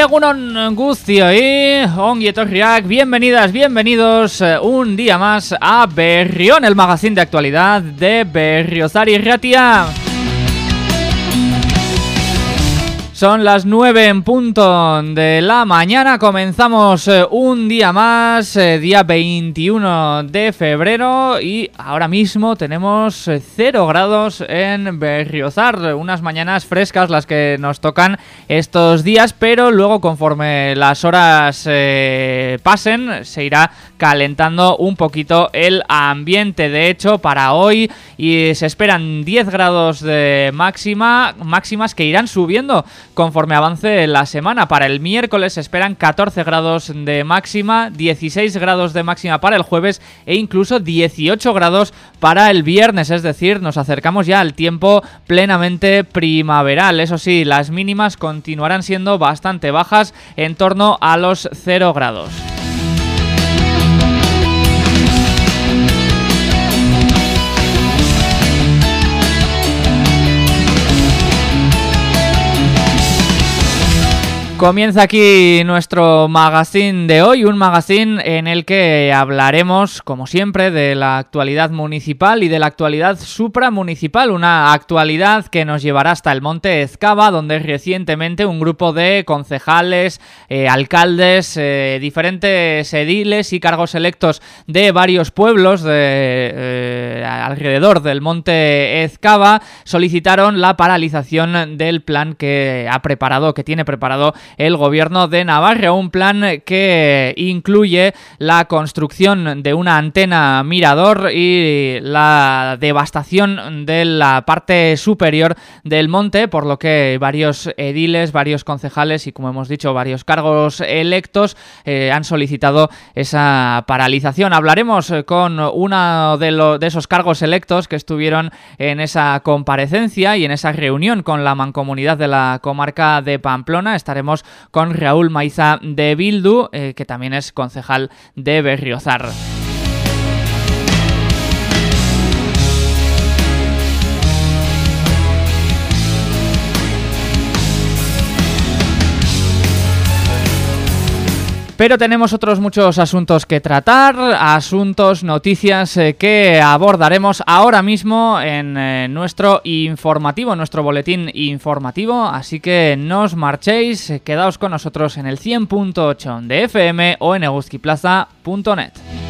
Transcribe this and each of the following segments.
Egunon y ongi etorriak, bienvenidas, bienvenidos eh, un día más a Berrión, el magazine de actualidad de Berriozar y Ratia. Son las 9 en punto de la mañana, comenzamos eh, un día más, eh, día 21 de febrero y ahora mismo tenemos 0 eh, grados en Berriozar, unas mañanas frescas las que nos tocan estos días, pero luego conforme las horas pasen se irá calentando un poquito el ambiente, de hecho para hoy y se esperan 10 grados de máxima, máximas que irán subiendo conforme avance la semana. Para el miércoles se esperan 14 grados de máxima, 16 grados de máxima para el jueves e incluso 18 grados para el viernes. Es decir, nos acercamos ya al tiempo plenamente primaveral. Eso sí, las mínimas continuarán siendo bastante bajas, en torno a los 0 grados. Comienza aquí nuestro magazine de hoy, un magazine en el que hablaremos, como siempre, de la actualidad municipal y de la actualidad supramunicipal, una actualidad que nos llevará hasta el Monte Ezcaba, donde recientemente un grupo de concejales, eh, alcaldes, eh, diferentes ediles y cargos electos de varios pueblos de, eh, alrededor del Monte Ezcaba solicitaron la paralización del plan que ha preparado, que tiene preparado el gobierno de Navarra, un plan que incluye la construcción de una antena mirador y la devastación de la parte superior del monte, por lo que varios ediles, varios concejales y como hemos dicho varios cargos electos eh, han solicitado esa paralización. Hablaremos con uno de, de esos cargos electos que estuvieron en esa comparecencia y en esa reunión con la mancomunidad de la comarca de Pamplona. Estaremos con Raúl Maiza de Bildu, eh, que también es concejal de Berriozar. Pero tenemos otros muchos asuntos que tratar, asuntos, noticias eh, que abordaremos ahora mismo en eh, nuestro informativo, nuestro boletín informativo. Así que no os marchéis, eh, quedaos con nosotros en el 100.8 de FM o en eguskiplaza.net.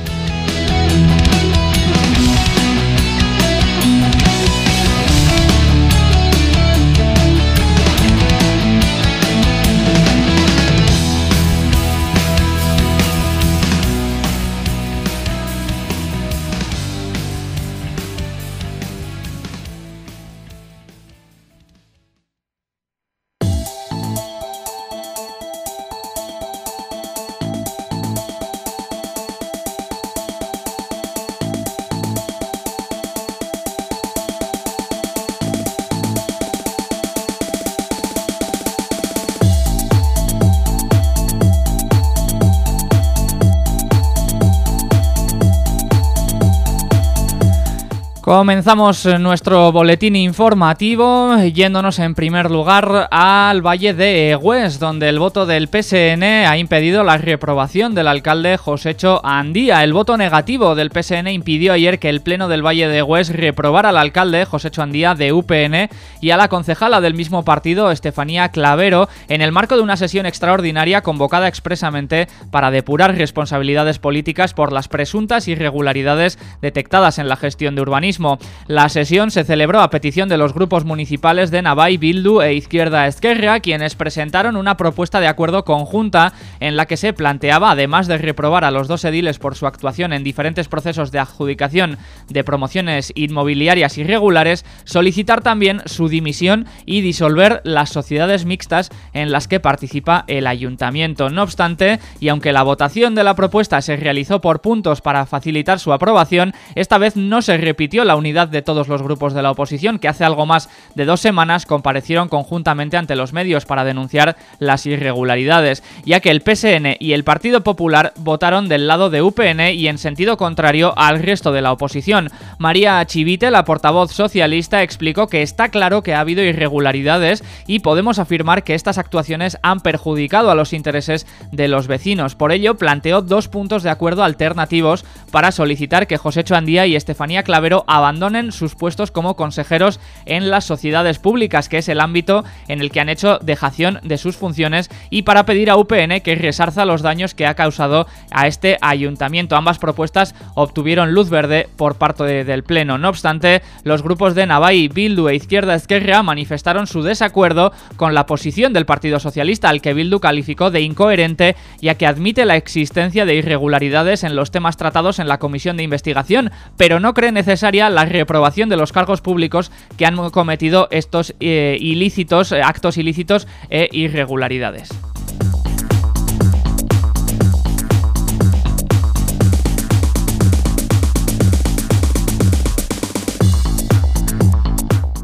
Comenzamos nuestro boletín informativo yéndonos en primer lugar al Valle de Egues, donde el voto del PSN ha impedido la reprobación del alcalde Josecho Andía. El voto negativo del PSN impidió ayer que el Pleno del Valle de Egues reprobara al alcalde Josecho Andía de UPN y a la concejala del mismo partido, Estefanía Clavero, en el marco de una sesión extraordinaria convocada expresamente para depurar responsabilidades políticas por las presuntas irregularidades detectadas en la gestión de urbanismo la sesión se celebró a petición de los grupos municipales de Navai, Bildu e Izquierda Esquerra, quienes presentaron una propuesta de acuerdo conjunta en la que se planteaba, además de reprobar a los dos ediles por su actuación en diferentes procesos de adjudicación de promociones inmobiliarias irregulares, solicitar también su dimisión y disolver las sociedades mixtas en las que participa el ayuntamiento. No obstante, y aunque la votación de la propuesta se realizó por puntos para facilitar su aprobación, esta vez no se repitió la unidad de todos los grupos de la oposición que hace algo más de dos semanas comparecieron conjuntamente ante los medios para denunciar las irregularidades, ya que el PSN y el Partido Popular votaron del lado de UPN y en sentido contrario al resto de la oposición. María Chivite, la portavoz socialista, explicó que está claro que ha habido irregularidades y podemos afirmar que estas actuaciones han perjudicado a los intereses de los vecinos. Por ello, planteó dos puntos de acuerdo alternativos para solicitar que José Choandía y Estefanía Clavero abandonen sus puestos como consejeros en las sociedades públicas, que es el ámbito en el que han hecho dejación de sus funciones, y para pedir a UPN que resarza los daños que ha causado a este ayuntamiento. Ambas propuestas obtuvieron luz verde por parte del Pleno. No obstante, los grupos de Navai, Bildu e Izquierda Esquerra manifestaron su desacuerdo con la posición del Partido Socialista, al que Bildu calificó de incoherente, ya que admite la existencia de irregularidades en los temas tratados en la comisión de investigación, pero no cree necesaria la reprobación de los cargos públicos que han cometido estos eh, ilícitos, eh, actos ilícitos e irregularidades.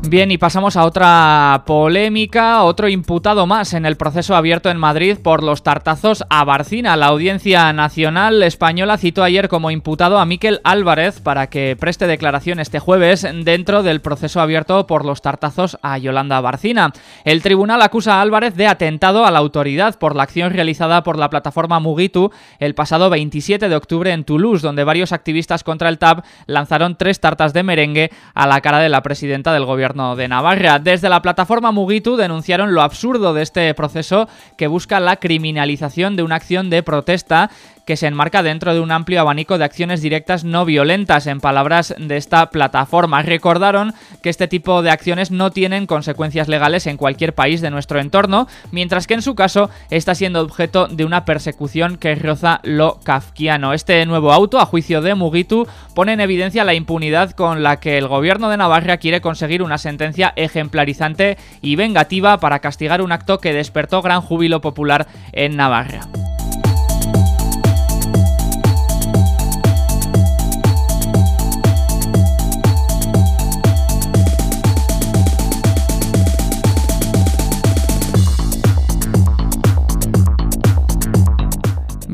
Bien, y pasamos a otra polémica, otro imputado más en el proceso abierto en Madrid por los tartazos a Barcina. La Audiencia Nacional Española citó ayer como imputado a Miquel Álvarez para que preste declaración este jueves dentro del proceso abierto por los tartazos a Yolanda Barcina. El tribunal acusa a Álvarez de atentado a la autoridad por la acción realizada por la plataforma Mugitu el pasado 27 de octubre en Toulouse, donde varios activistas contra el TAB lanzaron tres tartas de merengue a la cara de la presidenta del gobierno de Navarra. Desde la plataforma Mugitu denunciaron lo absurdo de este proceso que busca la criminalización de una acción de protesta que se enmarca dentro de un amplio abanico de acciones directas no violentas, en palabras de esta plataforma. Recordaron que este tipo de acciones no tienen consecuencias legales en cualquier país de nuestro entorno, mientras que en su caso está siendo objeto de una persecución que roza lo kafkiano. Este nuevo auto, a juicio de Mugitu, pone en evidencia la impunidad con la que el gobierno de Navarra quiere conseguir una sentencia ejemplarizante y vengativa para castigar un acto que despertó gran júbilo popular en Navarra.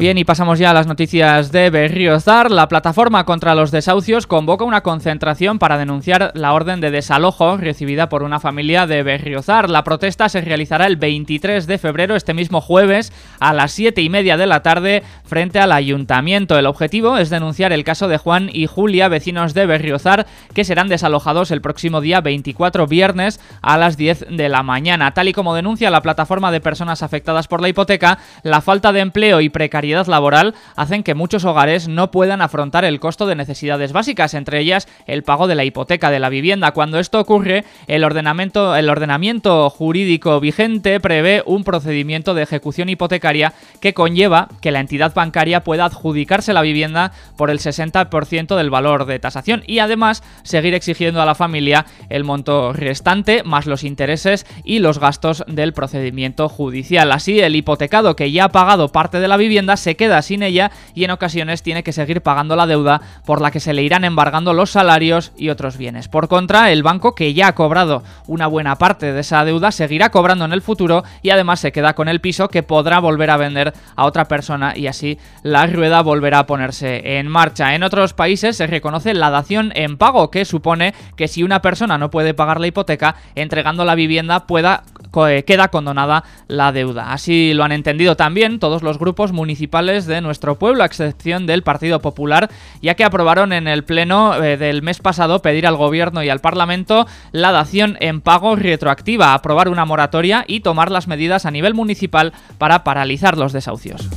Bien, y pasamos ya a las noticias de Berriozar. La plataforma contra los desahucios convoca una concentración para denunciar la orden de desalojo recibida por una familia de Berriozar. La protesta se realizará el 23 de febrero, este mismo jueves, a las 7 y media de la tarde, frente al ayuntamiento. El objetivo es denunciar el caso de Juan y Julia, vecinos de Berriozar, que serán desalojados el próximo día 24 viernes a las 10 de la mañana. Tal y como denuncia la plataforma de personas afectadas por la hipoteca, la falta de empleo y precariedad laboral hacen que muchos hogares no puedan afrontar el costo de necesidades básicas, entre ellas el pago de la hipoteca de la vivienda. Cuando esto ocurre, el ordenamiento, el ordenamiento jurídico vigente prevé un procedimiento de ejecución hipotecaria que conlleva que la entidad bancaria pueda adjudicarse la vivienda por el 60% del valor de tasación y además seguir exigiendo a la familia el monto restante más los intereses y los gastos del procedimiento judicial. Así, el hipotecado que ya ha pagado parte de la vivienda se queda sin ella y en ocasiones tiene que seguir pagando la deuda por la que se le irán embargando los salarios y otros bienes. Por contra, el banco que ya ha cobrado una buena parte de esa deuda seguirá cobrando en el futuro y además se queda con el piso que podrá volver a vender a otra persona y así la rueda volverá a ponerse en marcha. En otros países se reconoce la dación en pago que supone que si una persona no puede pagar la hipoteca, entregando la vivienda pueda eh, queda condonada la deuda. Así lo han entendido también todos los grupos municipales de nuestro pueblo, a excepción del Partido Popular, ya que aprobaron en el pleno eh, del mes pasado pedir al gobierno y al Parlamento la dación en pago retroactiva, aprobar una moratoria y tomar las medidas a nivel municipal para paralizar los desahucios.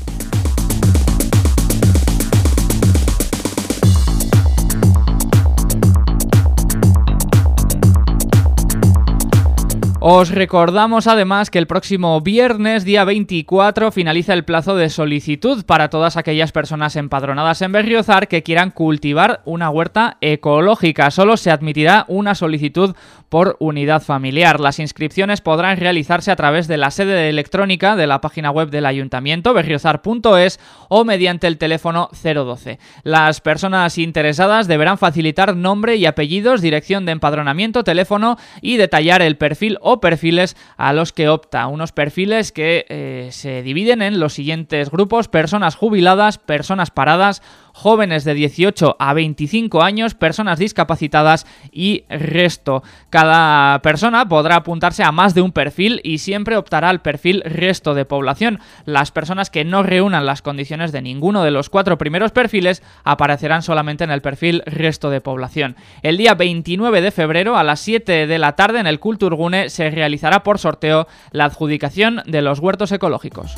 Os recordamos además que el próximo viernes, día 24, finaliza el plazo de solicitud para todas aquellas personas empadronadas en Berriozar que quieran cultivar una huerta ecológica. Solo se admitirá una solicitud por unidad familiar. Las inscripciones podrán realizarse a través de la sede electrónica de la página web del ayuntamiento berriozar.es o mediante el teléfono 012. Las personas interesadas deberán facilitar nombre y apellidos, dirección de empadronamiento, teléfono y detallar el perfil o perfiles a los que opta. Unos perfiles que eh, se dividen en los siguientes grupos, personas jubiladas, personas paradas, jóvenes de 18 a 25 años, personas discapacitadas y resto. Cada persona podrá apuntarse a más de un perfil y siempre optará al perfil resto de población. Las personas que no reúnan las condiciones de ninguno de los cuatro primeros perfiles aparecerán solamente en el perfil resto de población. El día 29 de febrero a las 7 de la tarde en el Culturgune se realizará por sorteo la adjudicación de los huertos ecológicos.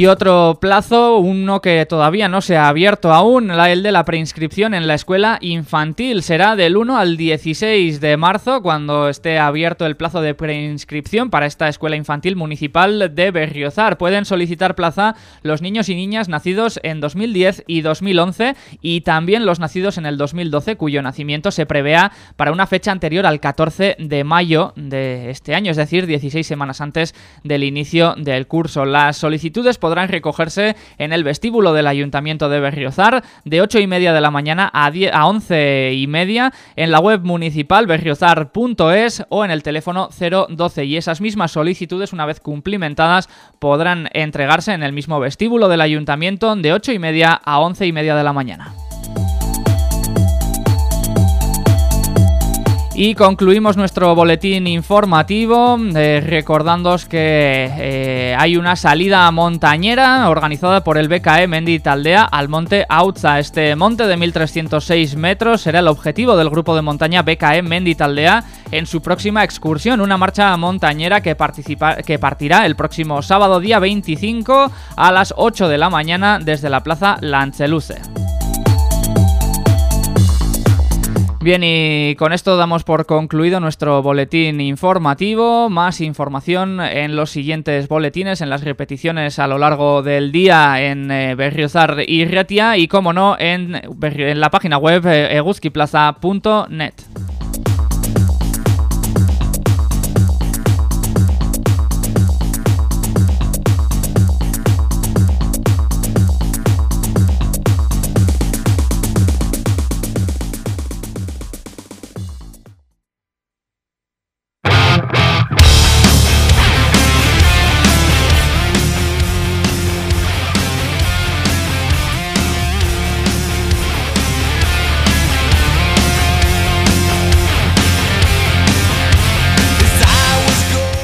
Y otro plazo, uno que todavía no se ha abierto aún, el de la preinscripción en la escuela infantil. Será del 1 al 16 de marzo cuando esté abierto el plazo de preinscripción para esta escuela infantil municipal de Berriozar. Pueden solicitar plaza los niños y niñas nacidos en 2010 y 2011 y también los nacidos en el 2012 cuyo nacimiento se prevea para una fecha anterior al 14 de mayo de este año, es decir, 16 semanas antes del inicio del curso. Las solicitudes podrán recogerse en el vestíbulo del Ayuntamiento de Berriozar de 8 y media de la mañana a, 10, a 11 y media en la web municipal berriozar.es o en el teléfono 012 y esas mismas solicitudes una vez cumplimentadas podrán entregarse en el mismo vestíbulo del Ayuntamiento de 8 y media a 11 y media de la mañana. Y concluimos nuestro boletín informativo eh, recordándoos que eh, hay una salida montañera organizada por el BKE Mendi Taldea al monte Autza. Este monte de 1306 metros será el objetivo del grupo de montaña BKE Mendi Taldea en su próxima excursión, una marcha montañera que, que partirá el próximo sábado día 25 a las 8 de la mañana desde la plaza Lanceluce. Bien, y con esto damos por concluido nuestro boletín informativo. Más información en los siguientes boletines, en las repeticiones a lo largo del día en eh, Berriozar y Retia y, como no, en, la página web eh.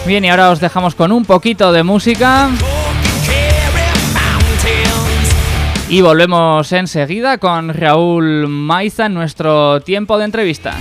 Bien, y ahora os dejamos con un poquito de música. Y volvemos enseguida con Raúl Maiza en nuestro tiempo de entrevistas.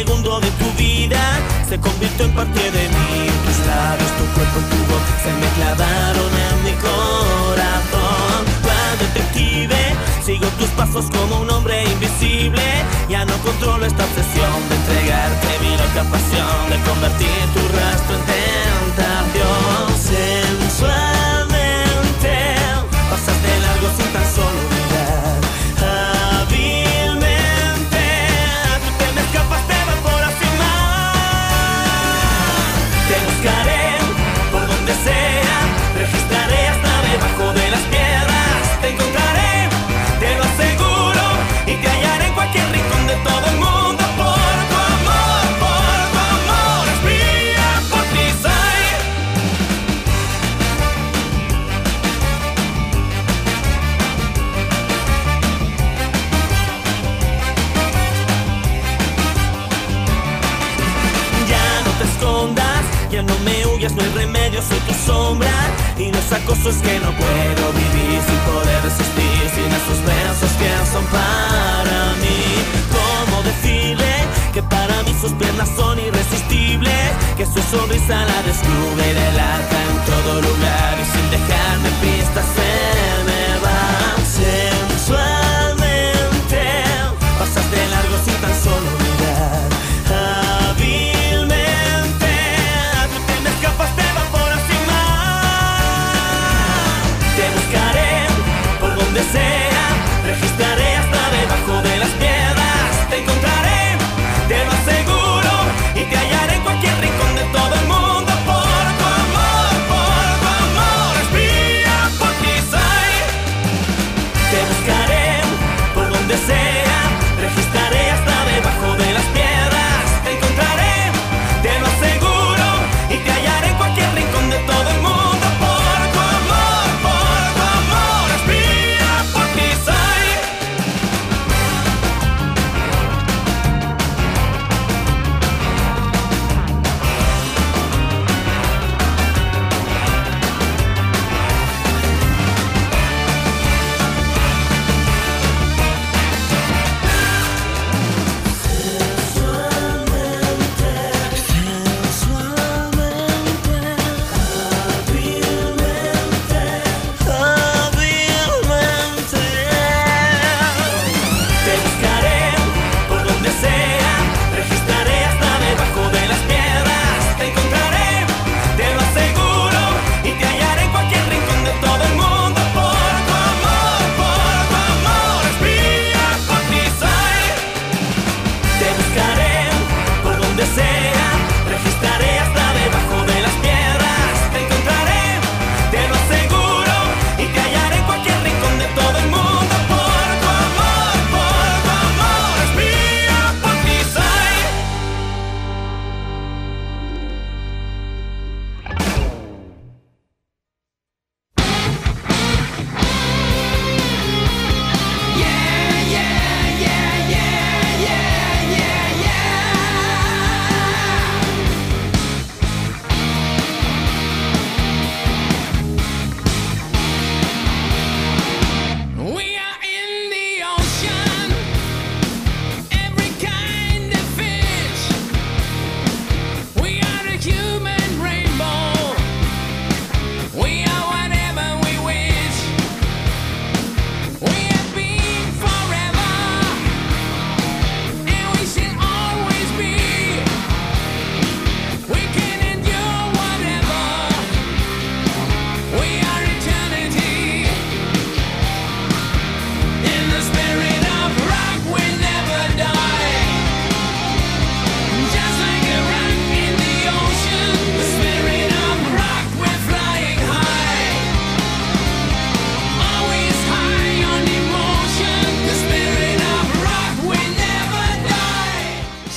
segundo de tu vida se convirtió en parte de mí. Tus labios, tu cuerpo, tu voz se me clavaron en mi corazón. Cual detective, sigo tus pasos como un hombre invisible. Ya no controlo esta obsesión de entregarte mi loca pasión, de convertir tu rastro en tentación. gozo es que no puedo vivir sin poder resistir sin esos besos que son para mí. ¿Cómo decirle que para mí sus piernas son irresistibles? Que su sonrisa la descubre de la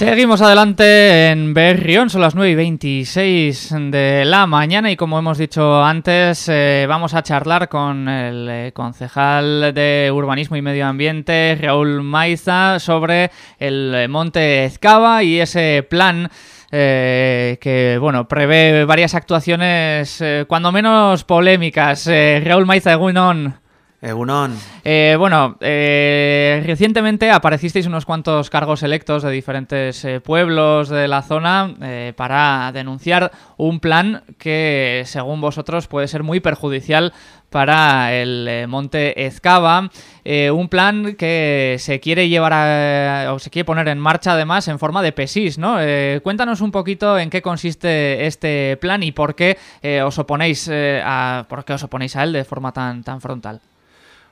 Seguimos adelante en Berrión, son las 9 y 26 de la mañana y como hemos dicho antes eh, vamos a charlar con el eh, concejal de Urbanismo y Medio Ambiente, Raúl Maiza, sobre el eh, Monte Ezcava y ese plan que bueno prevé varias actuaciones cuando menos polémicas. Raúl Maiza, Eguinón. Egunon. Eh, bueno, eh, recientemente aparecisteis unos cuantos cargos electos de diferentes eh, pueblos de la zona para denunciar un plan que, según vosotros, puede ser muy perjudicial para el monte Ezcaba. Eh, un plan que se quiere llevar a- o se quiere poner en marcha además en forma de PESIS, ¿no? Cuéntanos un poquito en qué consiste este plan y por qué os oponéis a por qué os oponéis a él de forma tan, tan frontal.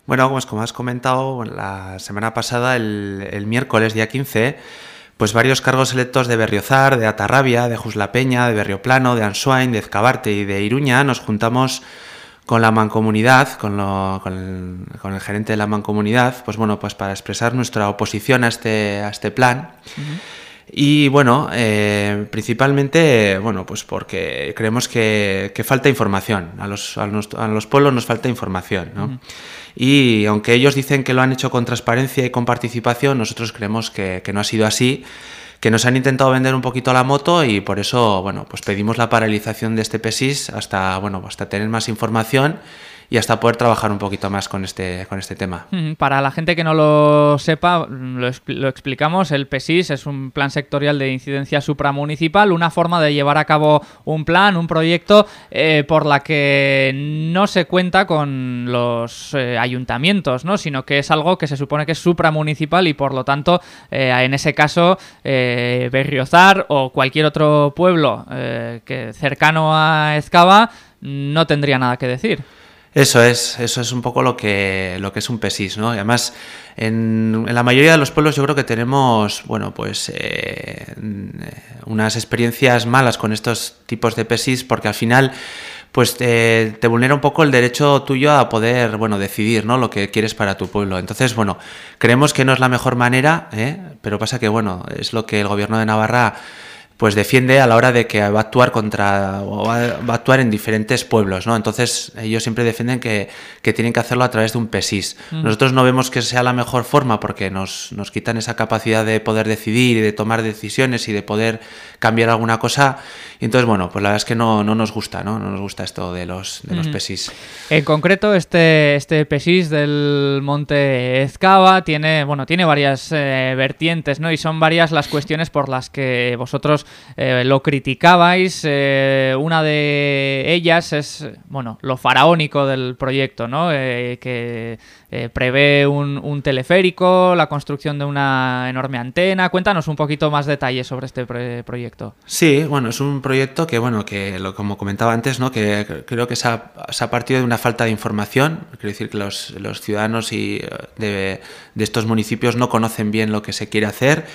Bueno, pues como has comentado, la semana pasada, el, el miércoles, día 15, pues varios cargos electos de Berriozar, de Atarrabia, de Juslapeña, de Berrioplano, de Ansuain, de Ezcabarte y de Iruña nos juntamos con la mancomunidad, con, lo- con el, gerente de la mancomunidad, pues bueno, pues para expresar nuestra oposición a este, a este plan. Y bueno, eh, principalmente, bueno, pues porque creemos que, que falta información. A los, a, los, a los pueblos nos falta información, ¿no? Y aunque ellos dicen que lo han hecho con transparencia y con participación, nosotros creemos que, que no ha sido así, que nos han intentado vender un poquito la moto y por eso, bueno, pues pedimos la paralización de este PESIS hasta, bueno, hasta tener más información y hasta poder trabajar un poquito más con este, con este tema. Para la gente que no lo sepa, lo, lo explicamos, el PESIS es un plan sectorial de incidencia supramunicipal, una forma de llevar a cabo un plan, un proyecto eh, por la que no se cuenta con los eh, ayuntamientos, ¿no? sino que es algo que se supone que es supramunicipal y por lo tanto, eh, en ese caso, eh, Berriozar o cualquier otro pueblo que cercano a Ezcaba no tendría nada que decir. Eso es, eso es un poco lo que, lo que es un PESIS, ¿no? Y además, en, la mayoría de los pueblos yo creo que tenemos, bueno, pues eh, unas experiencias malas con estos tipos de PESIS porque al final pues te vulnera un poco el derecho tuyo a poder, bueno, decidir, ¿no? Lo que quieres para tu pueblo. Entonces, bueno, creemos que no es la mejor manera, ¿eh? Pero pasa que, bueno, es lo que el gobierno de Navarra pues defiende a la hora de que va a actuar contra o va, va a actuar en diferentes pueblos, ¿no? Entonces ellos siempre defienden que, que tienen que hacerlo a través de un PESIS. Nosotros no vemos que sea la mejor forma porque nos, nos quitan esa capacidad de poder decidir y de tomar decisiones y de poder cambiar alguna cosa. Y entonces, bueno, pues la verdad es que no, no nos gusta, ¿no? No nos gusta esto de los, de los PESIS. En concreto, este, este PESIS del Monte Ezcaba tiene, bueno, tiene varias eh, vertientes, ¿no? Y son varias las cuestiones por las que vosotros eh, lo criticabais. Eh, una de ellas es, bueno, lo faraónico del proyecto, ¿no? Eh, que eh, prevé un, un teleférico, la construcción de una enorme antena. Cuéntanos un poquito más detalles sobre este pre- proyecto. Sí, bueno, es un proyecto que, bueno, que lo, como comentaba antes, ¿no? que cre- creo que se ha, se ha partido de una falta de información. Quiero decir que los, los ciudadanos y, eh, de, de estos municipios no conocen bien lo que se quiere hacer.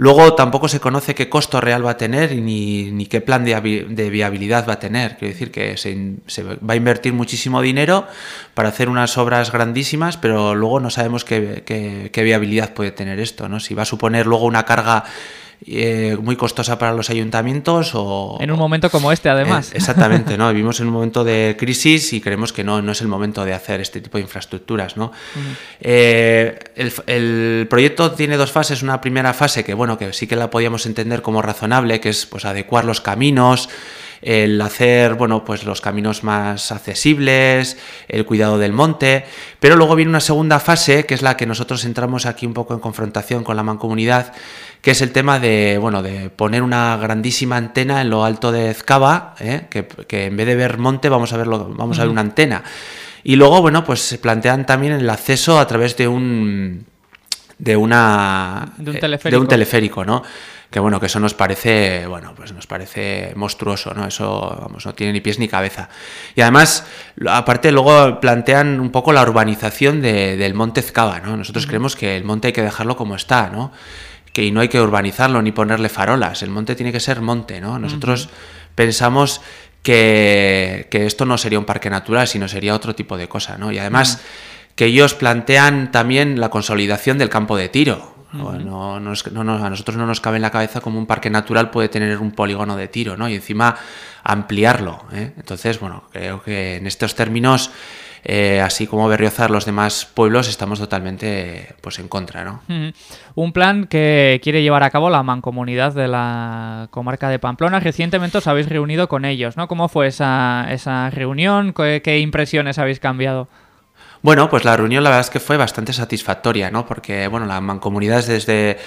Luego tampoco se conoce qué costo real va a tener ni, ni qué plan de, de viabilidad va a tener. Quiero decir que se, se va a invertir muchísimo dinero para hacer unas obras grandísimas, pero luego no sabemos qué, qué- qué viabilidad puede tener esto, ¿no? Si va a suponer luego una carga eh, muy costosa para los ayuntamientos o... En un momento como este, además. Eh, exactamente, ¿no? Vivimos en un momento de crisis y creemos que no, no es el momento de hacer este tipo de infraestructuras, ¿no? Eh, el, el proyecto tiene dos fases. Una primera fase que, bueno, que sí que la podíamos entender como razonable, que es pues adecuar los caminos, el hacer, bueno, pues los caminos más accesibles, el cuidado del monte, pero luego viene una segunda fase, que es la que nosotros entramos aquí un poco en confrontación con la mancomunidad, que es el tema de, bueno, de poner una grandísima antena en lo alto de Ezcaba, ¿eh? que, que en vez de ver monte vamos a verlo, vamos a ver una antena. Y luego, bueno, pues se plantean también el acceso a través de un de una De un eh, teleférico. de un teleférico, ¿no? Que bueno, que eso nos parece, bueno, pues nos parece monstruoso, ¿no? Eso, vamos, no tiene ni pies ni cabeza. Y además, aparte luego plantean un poco la urbanización de- del monte Ezcaba, ¿no? Nosotros creemos que el monte hay que dejarlo como está, ¿no? Que y no hay que urbanizarlo ni ponerle farolas. El monte tiene que ser monte, ¿no? Nosotros pensamos que, que esto no sería un parque natural, sino sería otro tipo de cosa, ¿no? Y además que ellos plantean también la consolidación del campo de tiro. No, no no nos- a nosotros no nos cabe en la cabeza como un parque natural puede tener un polígono de tiro, ¿no? Y encima ampliarlo. ¿eh? Entonces, bueno, creo que en estos términos, eh, así como Berriozar, los demás pueblos estamos totalmente pues en contra, ¿no? Un plan que quiere llevar a cabo la mancomunidad de la comarca de Pamplona. Recientemente os habéis reunido con ellos, ¿no? ¿Cómo fue esa, esa reunión? ¿Qué, qué impresiones habéis cambiado? Bueno, pues la reunión la verdad es que fue bastante satisfactoria, ¿no? Porque, bueno, la mancomunidad desde,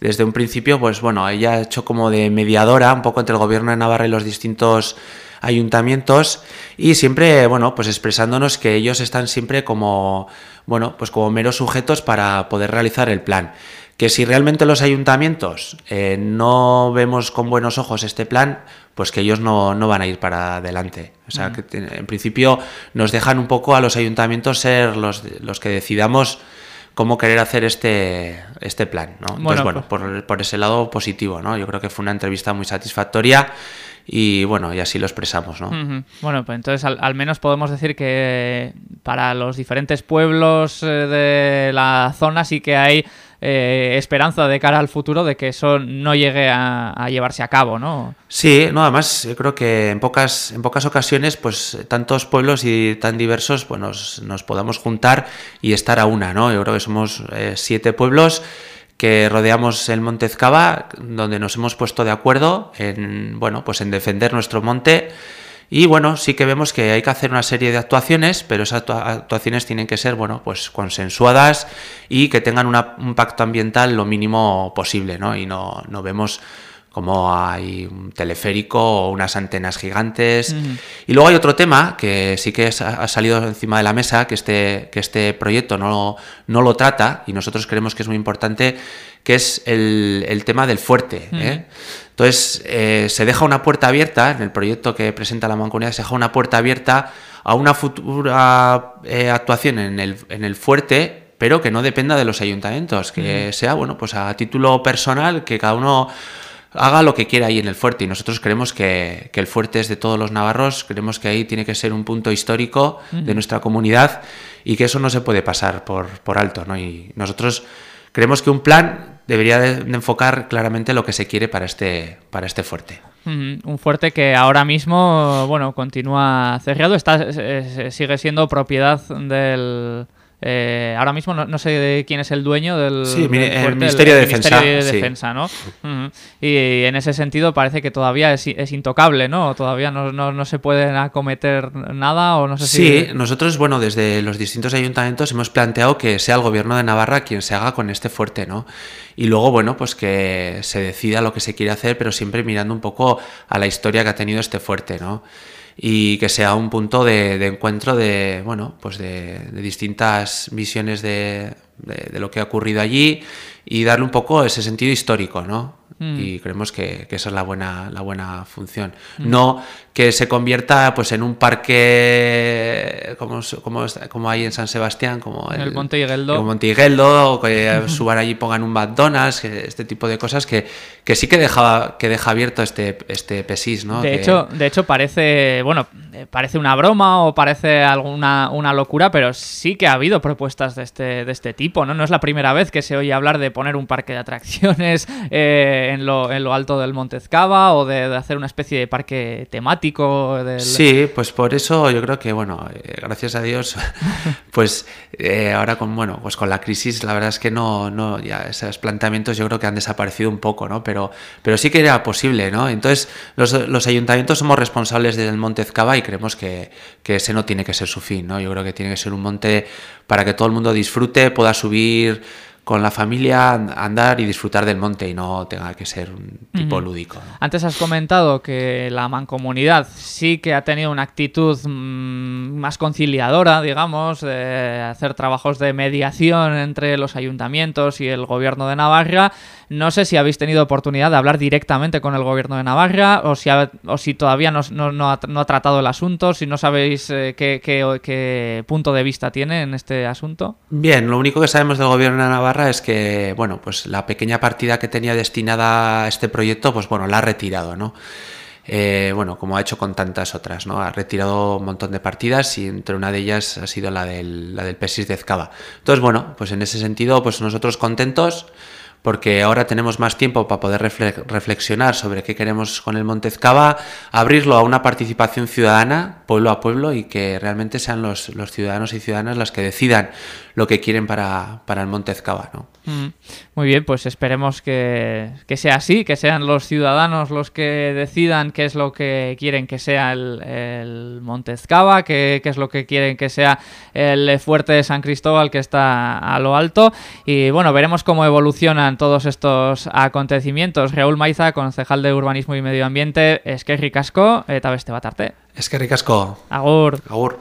desde un principio, pues bueno, ella ha hecho como de mediadora un poco entre el gobierno de Navarra y los distintos ayuntamientos y siempre, bueno, pues expresándonos que ellos están siempre como, bueno, pues como meros sujetos para poder realizar el plan. Que si realmente los ayuntamientos eh, no vemos con buenos ojos este plan, pues que ellos no, no van a ir para adelante. O sea, que en principio nos dejan un poco a los ayuntamientos ser los, los que decidamos cómo querer hacer este, este plan, ¿no? Entonces, Bueno, bueno, por, por ese lado positivo, ¿no? Yo creo que fue una entrevista muy satisfactoria y bueno, y así lo expresamos, ¿no? Bueno, pues entonces al, al menos podemos decir que para los diferentes pueblos eh, de la zona sí que hay eh, esperanza de cara al futuro de que eso no llegue a, llevarse a cabo, ¿no? Sí, no, además yo creo que en pocas, en pocas ocasiones, pues tantos pueblos y tan diversos, pues nos, nos podamos juntar y estar a una, ¿no? Yo creo que somos eh, siete pueblos que rodeamos el Monte Ezcaba, donde nos hemos puesto de acuerdo en, bueno, pues en defender nuestro monte. Y bueno, sí que vemos que hay que hacer una serie de actuaciones, pero esas actua- actuaciones tienen que ser, bueno, pues consensuadas y que tengan una- un pacto ambiental lo mínimo posible, ¿no? Y no, no vemos como hay un teleférico o unas antenas gigantes. Y luego hay otro tema que sí que ha salido encima de la mesa, que este, que este proyecto no, no lo trata y nosotros creemos que es muy importante, que es el, el tema del fuerte. ¿eh? Entonces, eh, se deja una puerta abierta, en el proyecto que presenta la Mancomunidad, se deja una puerta abierta a una futura eh, actuación en el, en el fuerte, pero que no dependa de los ayuntamientos, que sea, bueno, pues a título personal, que cada uno haga lo que quiera ahí en el fuerte. Y nosotros creemos que, que el fuerte es de todos los navarros, creemos que ahí tiene que ser un punto histórico de nuestra comunidad y que eso no se puede pasar por, por alto, ¿no? Y nosotros creemos que un plan debería de, enfocar claramente lo que se quiere para este, para este fuerte. Un fuerte que ahora mismo, bueno, continúa cerrado, está, eh, sigue siendo propiedad del... eh, ahora mismo no, no sé quién es el dueño del, Sí, del mi- el fuerte, Ministerio de Defensa, Ministerio de sí. Defensa, ¿no? Y en ese sentido parece que todavía es, es intocable, ¿no? Todavía no, no, no se pueden acometer nada o no sé Sí, si... nosotros, bueno, desde los distintos ayuntamientos hemos planteado que sea el gobierno de Navarra quien se haga con este fuerte, ¿no? Y luego, bueno, pues que se decida lo que se quiere hacer, pero siempre mirando un poco a la historia que ha tenido este fuerte, ¿no? Y que sea un punto de, encuentro de, bueno, pues de, de distintas visiones de- de lo que ha ocurrido allí y darle un poco ese sentido histórico, ¿no? Y creemos que, que esa es la buena, la buena función. No que se convierta pues en un parque como, como, como hay en San Sebastián, como El Monte Higueldo. el Monte Higueldo, o que suban allí y pongan un McDonald's, que este tipo de cosas que, que sí que deja, que deja abierto este, este PESIS, ¿no? De hecho, de hecho parece, bueno, eh, parece una broma o parece alguna una locura, pero sí que ha habido propuestas de este, de este tipo, ¿no? No es la primera vez que se oye hablar de poner un parque de atracciones eh, en, lo, en lo alto del Monte Ezcaba o de, de hacer una especie de parque temático. Sí, pues por eso yo creo que, bueno, eh, gracias a Dios, pues eh, ahora con, bueno, pues con la crisis, la verdad es que no, no, ya esos planteamientos yo creo que han desaparecido un poco, ¿no? Pero, pero sí que era posible, ¿no? Entonces, los, los ayuntamientos somos responsables del Monte Ezcaba y creemos que, que ese no tiene que ser su fin, ¿no? Yo creo que tiene que ser un monte para que todo el mundo disfrute, pueda subir con la familia, and- andar y disfrutar del monte y no tenga que ser un tipo lúdico. ¿no? Antes has comentado que la mancomunidad sí que ha tenido una actitud mm, más conciliadora, digamos, de hacer trabajos de mediación entre los ayuntamientos y el gobierno de Navarra. No sé si habéis tenido oportunidad de hablar directamente con el gobierno de Navarra o si, ha- o si todavía no, no- no ha, no ha tratado el asunto, si no sabéis eh, qué, qué- qué punto de vista tiene en este asunto. Bien, lo único que sabemos del gobierno de Navarra es que, bueno, pues la pequeña partida que tenía destinada a este proyecto, pues bueno, la ha retirado, ¿no? Eh, bueno, como ha hecho con tantas otras, ¿no? Ha retirado un montón de partidas y entre una de ellas ha sido la del, la del PESIS de Ezcaba. Entonces, bueno, pues en ese sentido, pues nosotros contentos porque ahora tenemos más tiempo para poder refle- reflexionar sobre qué queremos con el Monte Ezcaba, abrirlo a una participación ciudadana, pueblo a pueblo, y que realmente sean los, ciudadanos y ciudadanas las que decidan lo que quieren para, el Monte Ezcaba, ¿no? Mm, Muy bien, pues esperemos que, que sea así, que sean los ciudadanos los que decidan qué es lo que quieren que sea el, el Monte Ezcaba, qué, qué es lo que quieren que sea el fuerte de San Cristóbal que está a lo alto. Y bueno, veremos cómo evolucionan todos estos acontecimientos. Raúl Maiza, concejal de Urbanismo y Medio Ambiente, es que ricasco, eta beste bat arte. Es que ricasco. Agur. Agur.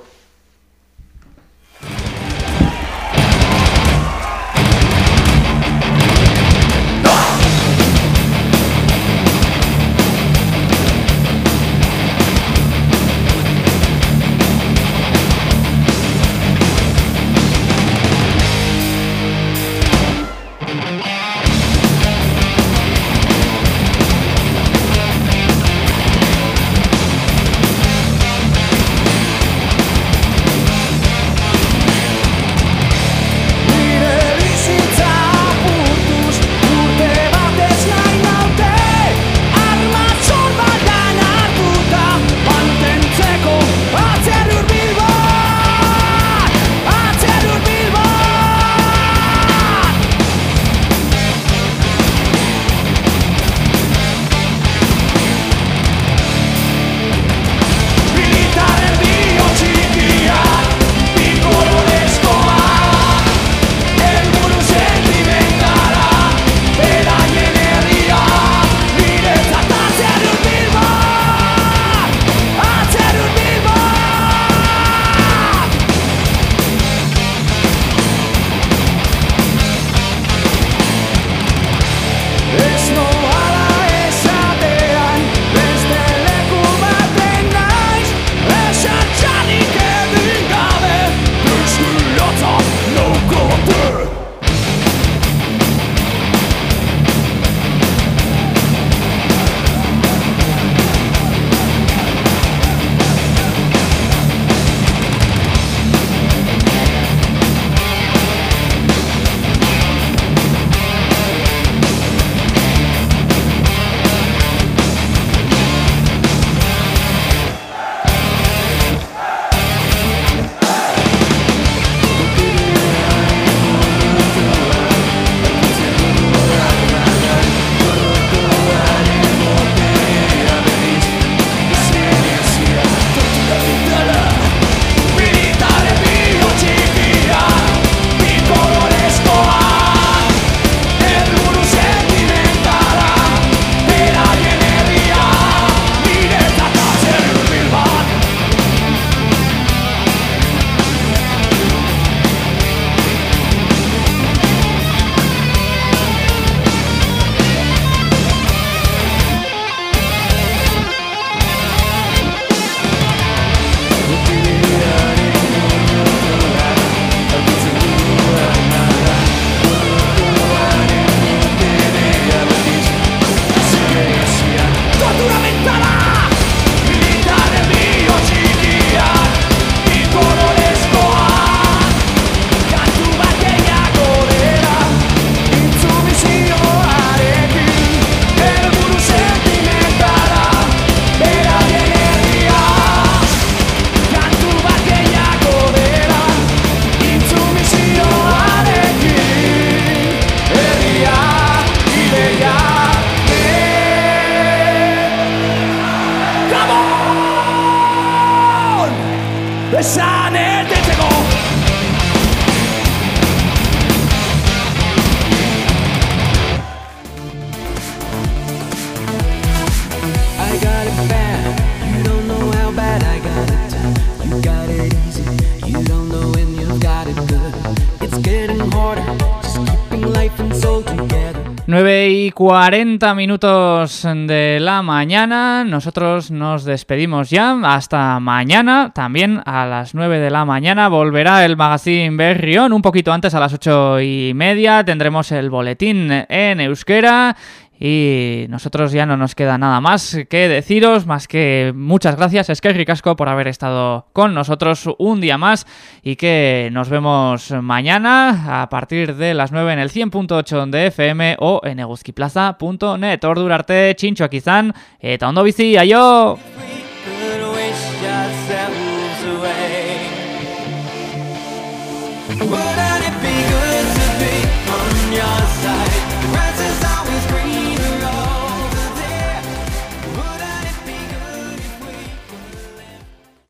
40 minutos de la mañana. Nosotros nos despedimos ya. Hasta mañana. También a las 9 de la mañana volverá el magazine Berrión. Un poquito antes, a las 8 y media, tendremos el boletín en euskera. Y nosotros ya no nos queda nada más que deciros, más que muchas gracias, es que ricasco por haber estado con nosotros un día más y que nos vemos mañana a partir de las 9 en el 100.8 de FM o en eguzkiplaza.net. Ordurarte, chincho izan, eta ondo bizi, aio!